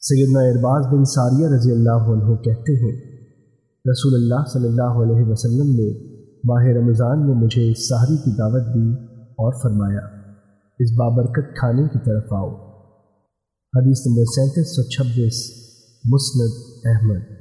سیدنا ارباز بن ساریہ رضی اللہ عنہ کہتے ہیں، رسول اللہ صلی اللہ علیہ وسلم نے ماہ رمضان میں مجھے سحری کی دعوت دی اور فرمایا، اس بابرکت کھانے کی طرف آؤ۔ حدیث نمبر سینتیس سو چھبیس، مسند احمد۔